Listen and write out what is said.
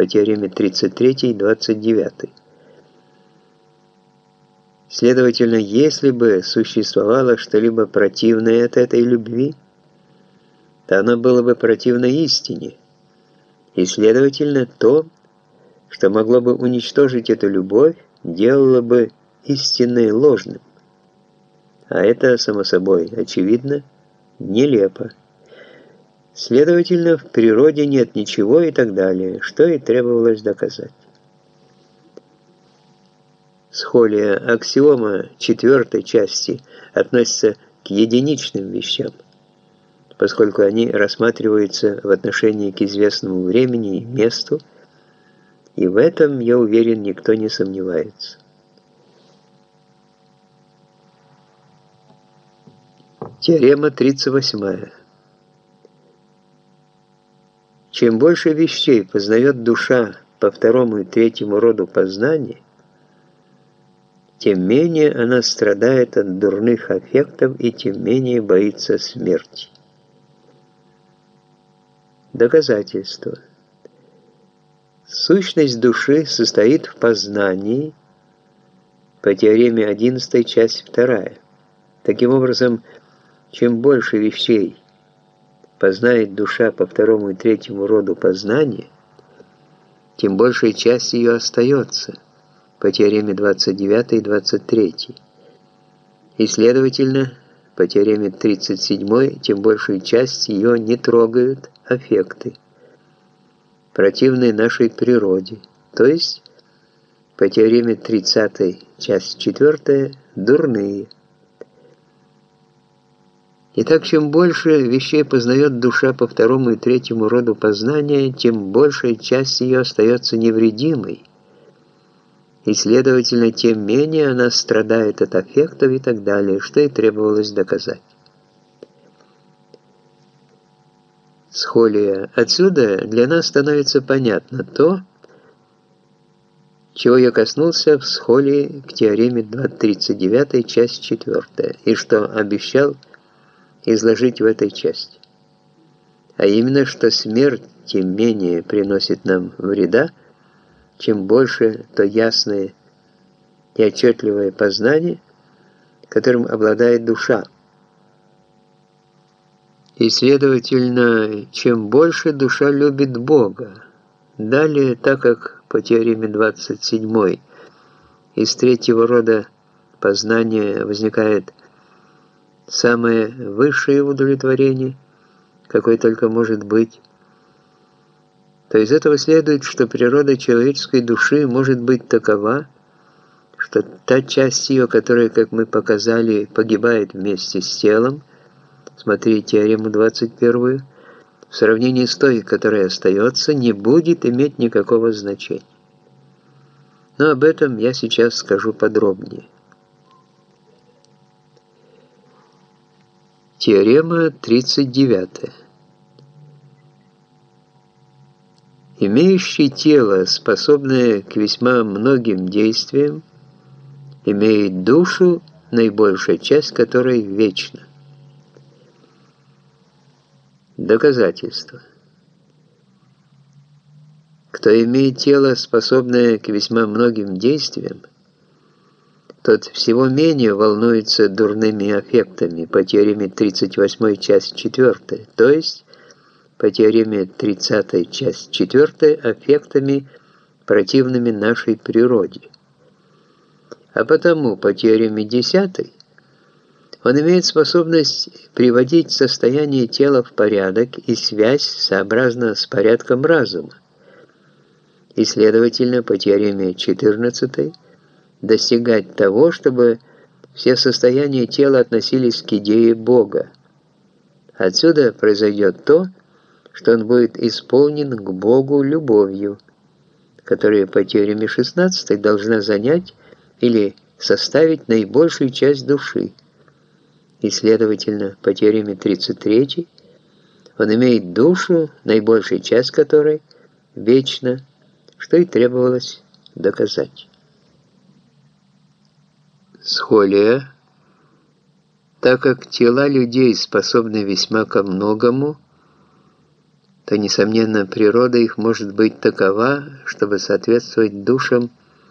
по теореме 33 и 29. Следовательно, если бы существовало что-либо противное от этой любви, то оно было бы противно истине, и, следовательно, то, что могло бы уничтожить эту любовь, делало бы истинное ложным. А это, само собой, очевидно, нелепо. Следовательно, в природе нет ничего и так далее, что и требовалось доказать. Схолия аксиома четвертой части относится к единичным вещам, поскольку они рассматриваются в отношении к известному времени и месту, и в этом, я уверен, никто не сомневается. Теорема 38. Чем больше вещей познает душа по второму и третьему роду познания, тем менее она страдает от дурных аффектов и тем менее боится смерти. Доказательство. Сущность души состоит в познании по теореме 11, часть 2. Таким образом, чем больше вещей познает душа по второму и третьему роду познания, тем большая часть ее остается – по теореме 29 и 23. И, следовательно, по теореме 37 тем большую часть ее не трогают аффекты, противные нашей природе, то есть по теореме 30 часть 4 дурные. Итак, чем больше вещей познает душа по второму и третьему роду познания, тем большая часть ее остается невредимой, и, следовательно, тем менее она страдает от аффектов и так далее, что и требовалось доказать. Схолия. Отсюда для нас становится понятно то, чего я коснулся в схолии к теореме 239, часть 4, и что обещал изложить в этой части. А именно, что смерть тем менее приносит нам вреда, чем больше то ясное и отчетливое познание, которым обладает душа. И, следовательно, чем больше душа любит Бога. Далее, так как по теореме 27 из третьего рода познания возникает самое высшее удовлетворение, какое только может быть, то из этого следует, что природа человеческой души может быть такова, что та часть ее, которая, как мы показали, погибает вместе с телом, смотри теорему 21, в сравнении с той, которая остается, не будет иметь никакого значения. Но об этом я сейчас скажу подробнее. Теорема 39. Имеющий тело, способное к весьма многим действиям, имеет душу, наибольшая часть которой вечна. Доказательство. Кто имеет тело, способное к весьма многим действиям, тот всего менее волнуется дурными аффектами по теореме 38 часть 4, то есть по теореме 30 часть 4 аффектами, противными нашей природе. А потому по теореме 10 он имеет способность приводить состояние тела в порядок и связь сообразно с порядком разума. И, следовательно, по теореме 14 достигать того, чтобы все состояния тела относились к идее Бога. Отсюда произойдет то, что он будет исполнен к Богу любовью, которая по теореме 16 должна занять или составить наибольшую часть души. И, следовательно, по теореме 33 он имеет душу, наибольшая часть которой вечна, что и требовалось доказать. Схолия, так как тела людей способны весьма ко многому, то, несомненно, природа их может быть такова, чтобы соответствовать душам